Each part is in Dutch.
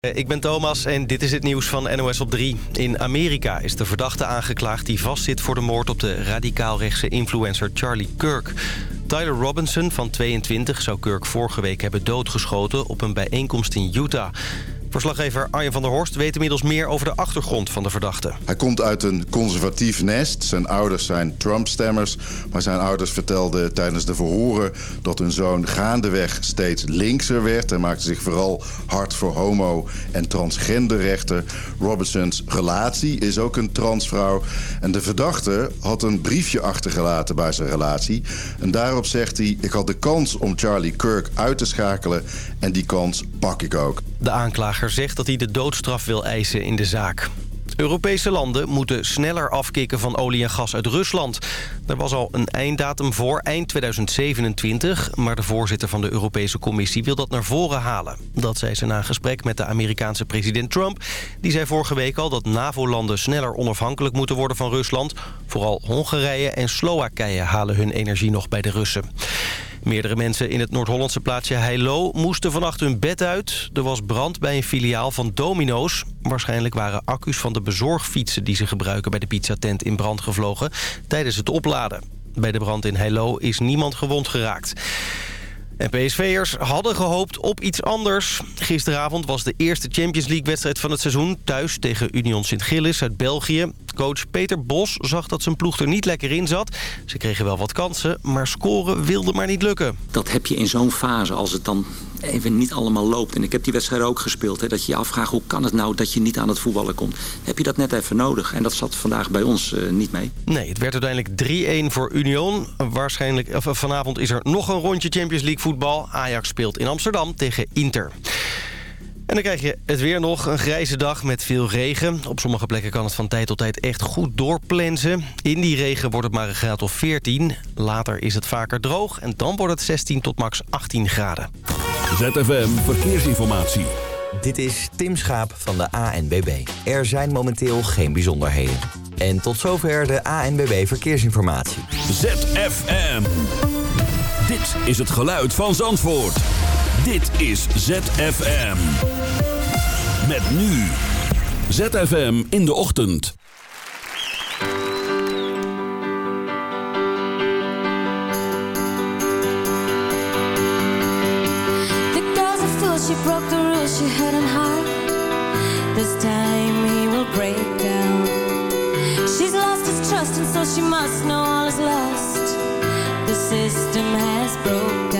Eh, ik ben Thomas en dit is het nieuws van NOS op 3. In Amerika is de verdachte aangeklaagd die vastzit voor de moord op de radicaal-rechtse influencer Charlie Kirk. Tyler Robinson van 22 zou Kirk vorige week hebben doodgeschoten op een bijeenkomst in Utah. Verslaggever Arjen van der Horst weet inmiddels meer over de achtergrond van de verdachte. Hij komt uit een conservatief nest. Zijn ouders zijn Trump-stemmers. Maar zijn ouders vertelden tijdens de verhoren dat hun zoon gaandeweg steeds linkser werd. Hij maakte zich vooral hard voor homo- en transgenderrechten. Robinsons relatie is ook een transvrouw. En de verdachte had een briefje achtergelaten bij zijn relatie. En daarop zegt hij... ik had de kans om Charlie Kirk uit te schakelen en die kans pak ik ook. De aanklager zegt dat hij de doodstraf wil eisen in de zaak. Europese landen moeten sneller afkicken van olie en gas uit Rusland. Er was al een einddatum voor, eind 2027... maar de voorzitter van de Europese Commissie wil dat naar voren halen. Dat zei ze na een gesprek met de Amerikaanse president Trump. Die zei vorige week al dat NAVO-landen sneller onafhankelijk moeten worden van Rusland. Vooral Hongarije en Slowakije halen hun energie nog bij de Russen. Meerdere mensen in het Noord-Hollandse plaatsje Heilo moesten vannacht hun bed uit. Er was brand bij een filiaal van Domino's. Waarschijnlijk waren accu's van de bezorgfietsen die ze gebruiken bij de pizzatent in brand gevlogen tijdens het opladen. Bij de brand in Heilo is niemand gewond geraakt. En PSV'ers hadden gehoopt op iets anders. Gisteravond was de eerste Champions League-wedstrijd van het seizoen... thuis tegen Union Sint-Gillis uit België. Coach Peter Bos zag dat zijn ploeg er niet lekker in zat. Ze kregen wel wat kansen, maar scoren wilde maar niet lukken. Dat heb je in zo'n fase als het dan even niet allemaal loopt. En ik heb die wedstrijd ook gespeeld. Hè, dat je je afvraagt hoe kan het nou dat je niet aan het voetballen komt. Heb je dat net even nodig. En dat zat vandaag bij ons uh, niet mee. Nee, het werd uiteindelijk 3-1 voor Union. Waarschijnlijk, of, vanavond is er nog een rondje Champions League voetbal. Ajax speelt in Amsterdam tegen Inter. En dan krijg je het weer nog. Een grijze dag met veel regen. Op sommige plekken kan het van tijd tot tijd echt goed doorplensen. In die regen wordt het maar een graad of 14. Later is het vaker droog en dan wordt het 16 tot max 18 graden. ZFM Verkeersinformatie. Dit is Tim Schaap van de ANBB. Er zijn momenteel geen bijzonderheden. En tot zover de ANBB Verkeersinformatie. ZFM. Dit is het geluid van Zandvoort. Dit is ZFM. Met nu. ZFM in de ochtend. She broke the rules she hadn't heart. This time he will break down. She's lost his trust and so she must know all is lost. The system has broke down.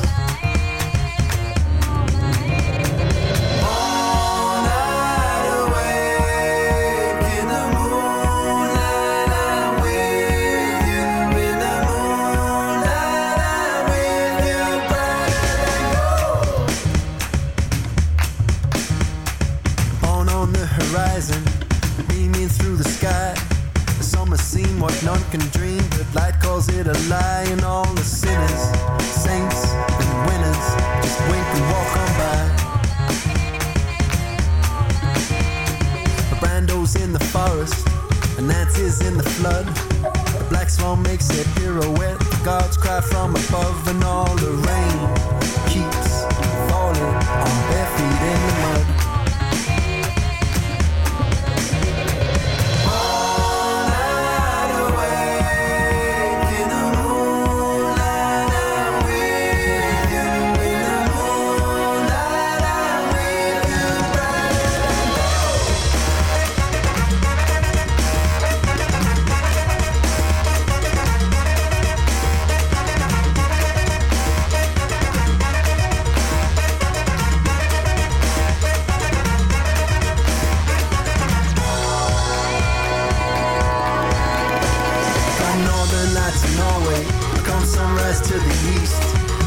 sky to Norway. Come sunrise to the east.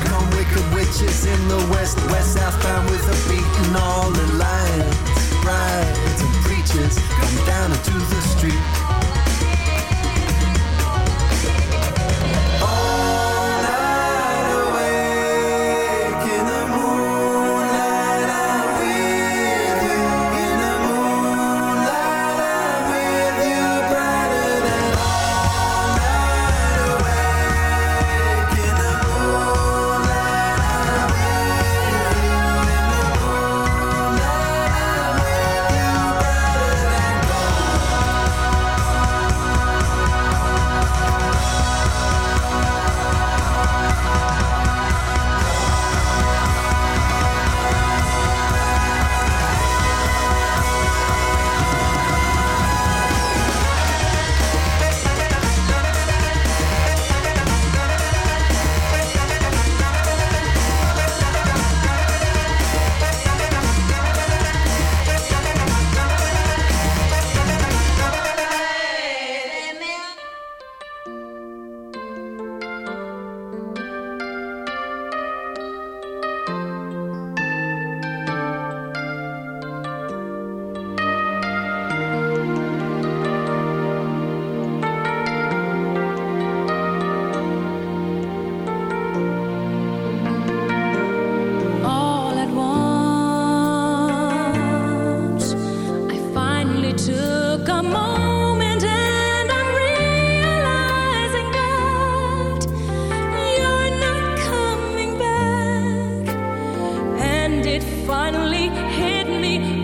Come wicked witches in the west. West southbound with a beaten all in line. Rides and preachers come down into the street. finally hit me.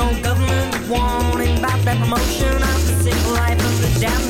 no government warning about that promotion. I'm the sick life of the damn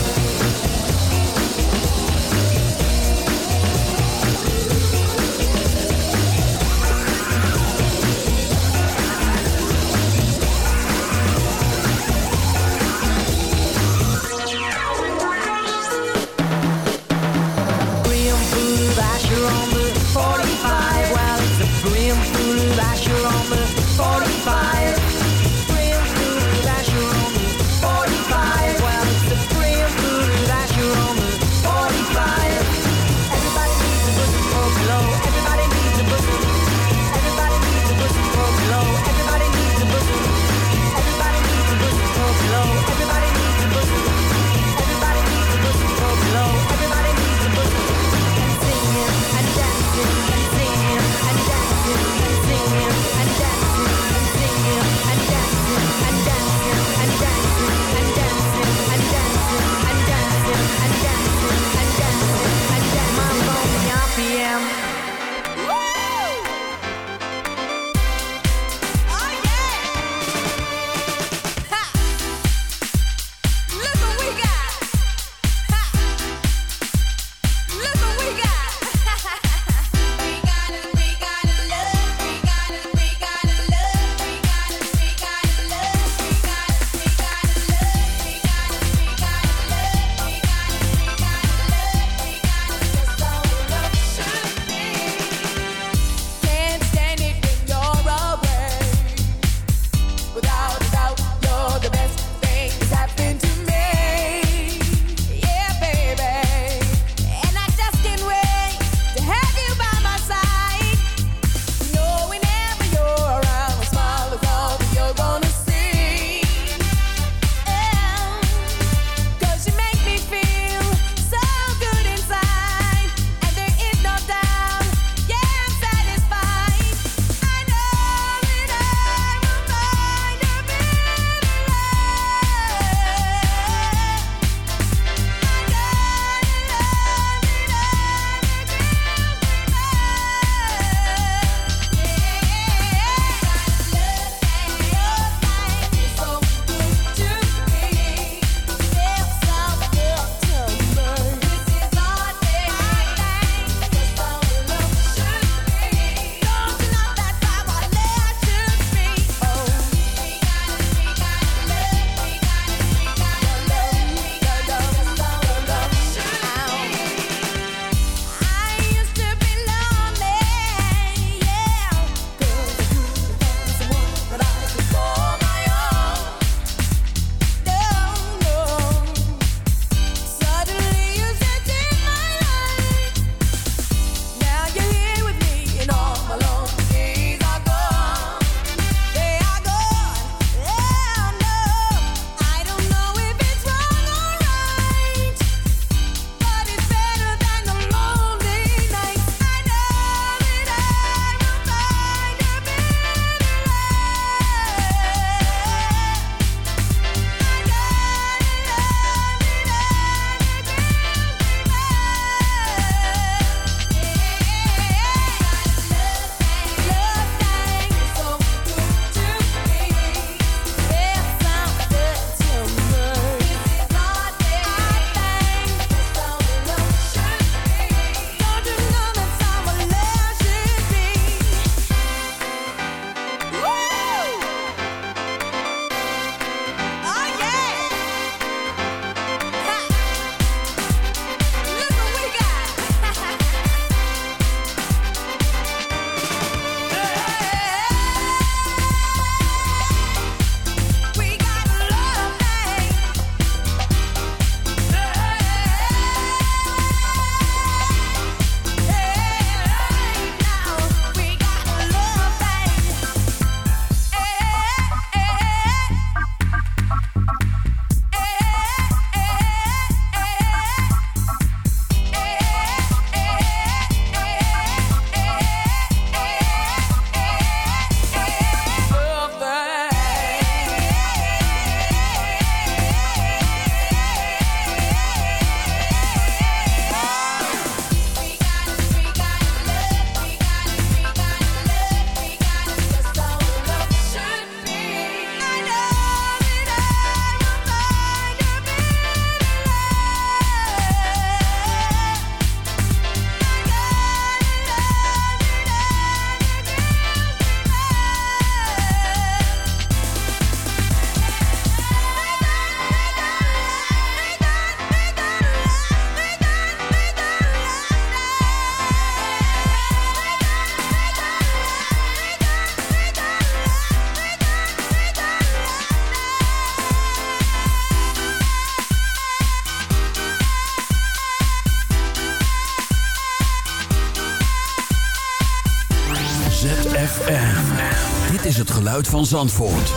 Van Zandvoort.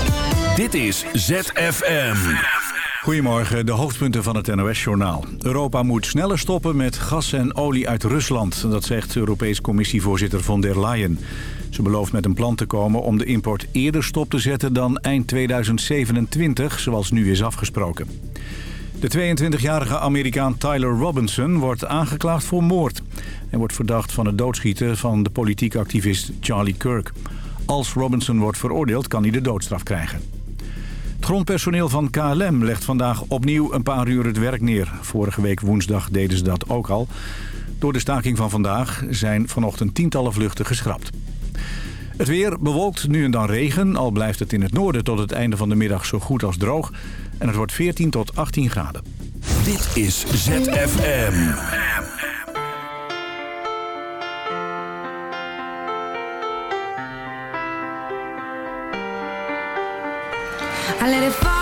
Dit is ZFM. Goedemorgen, de hoofdpunten van het NOS-journaal. Europa moet sneller stoppen met gas en olie uit Rusland. Dat zegt Europees Commissievoorzitter von der Leyen. Ze belooft met een plan te komen om de import eerder stop te zetten dan eind 2027, zoals nu is afgesproken. De 22-jarige Amerikaan Tyler Robinson wordt aangeklaagd voor moord. Hij wordt verdacht van het doodschieten van de politiek activist Charlie Kirk. Als Robinson wordt veroordeeld kan hij de doodstraf krijgen. Het grondpersoneel van KLM legt vandaag opnieuw een paar uur het werk neer. Vorige week woensdag deden ze dat ook al. Door de staking van vandaag zijn vanochtend tientallen vluchten geschrapt. Het weer bewolkt nu en dan regen, al blijft het in het noorden tot het einde van de middag zo goed als droog. En het wordt 14 tot 18 graden. Dit is ZFM. I let it fall,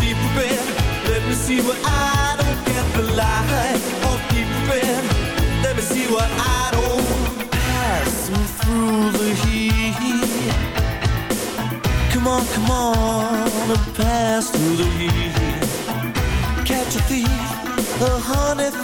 deep red, let me see what I don't get. The light of deep let me see what I don't pass through the heat. Come on, come on, pass through the heat. Catch a thief, a honey.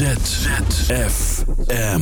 ZFM.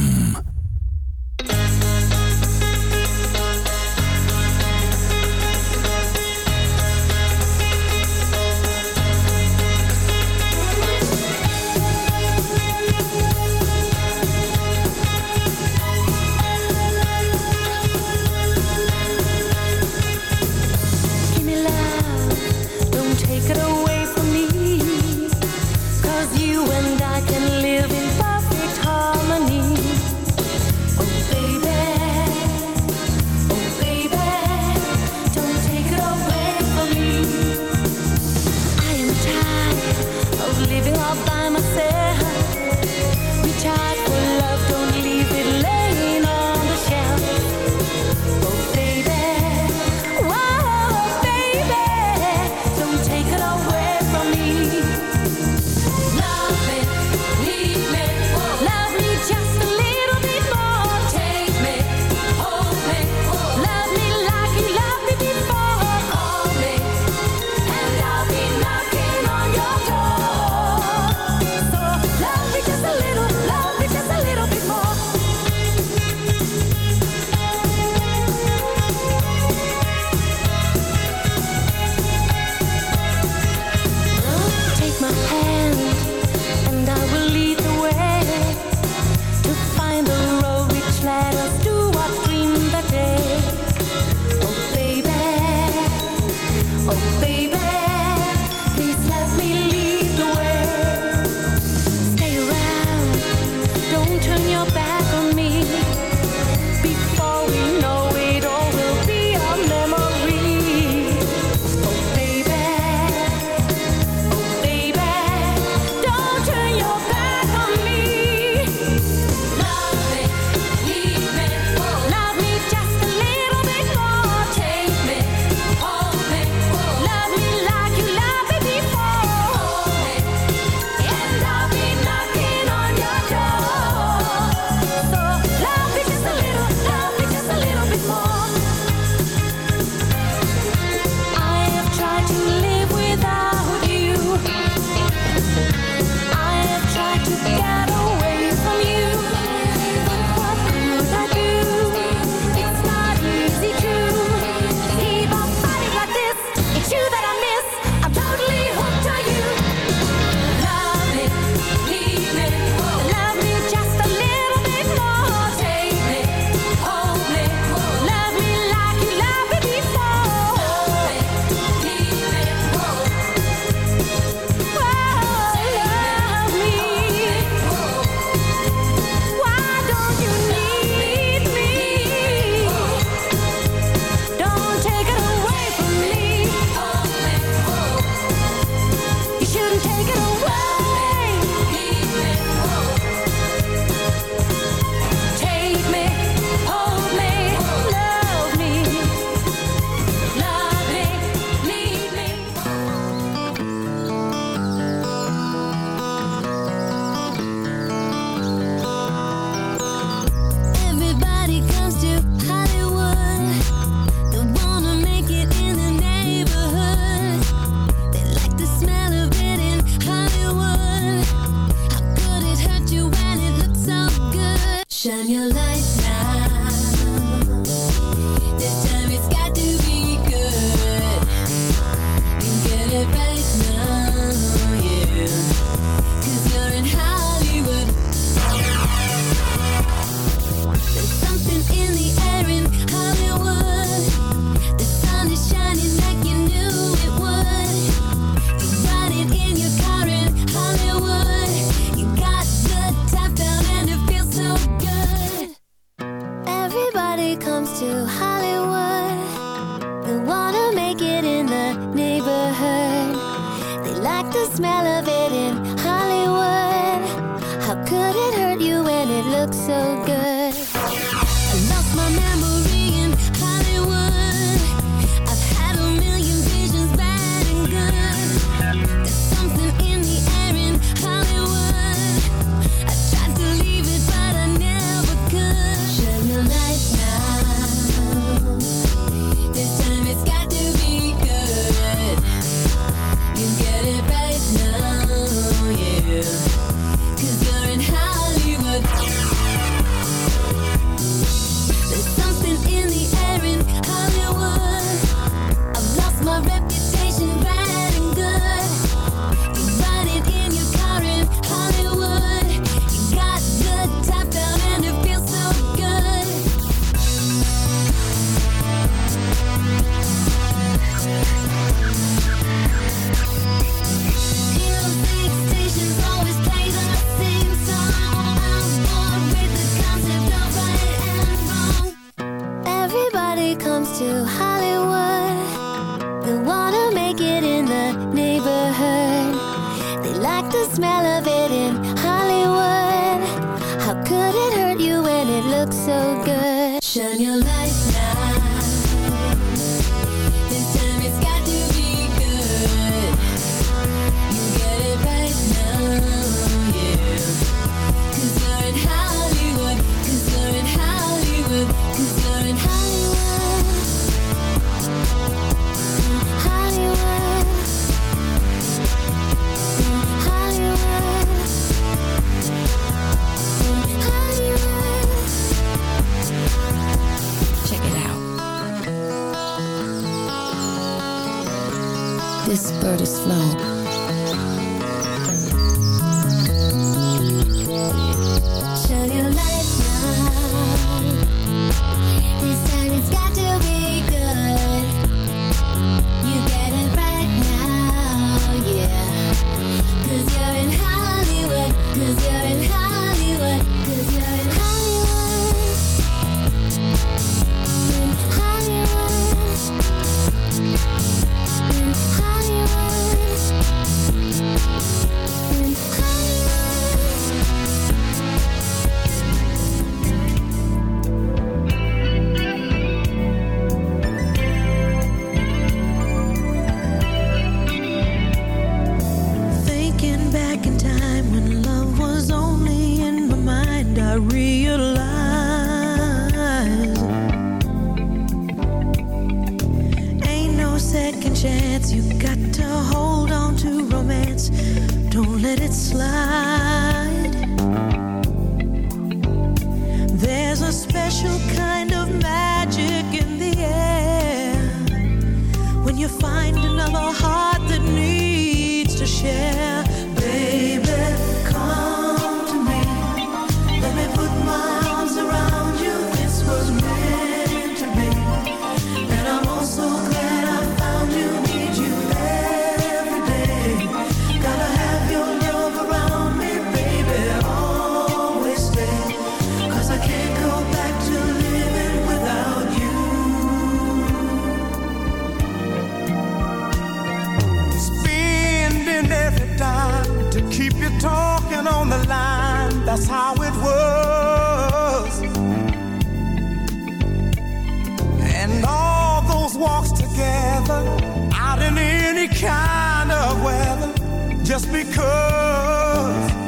Just because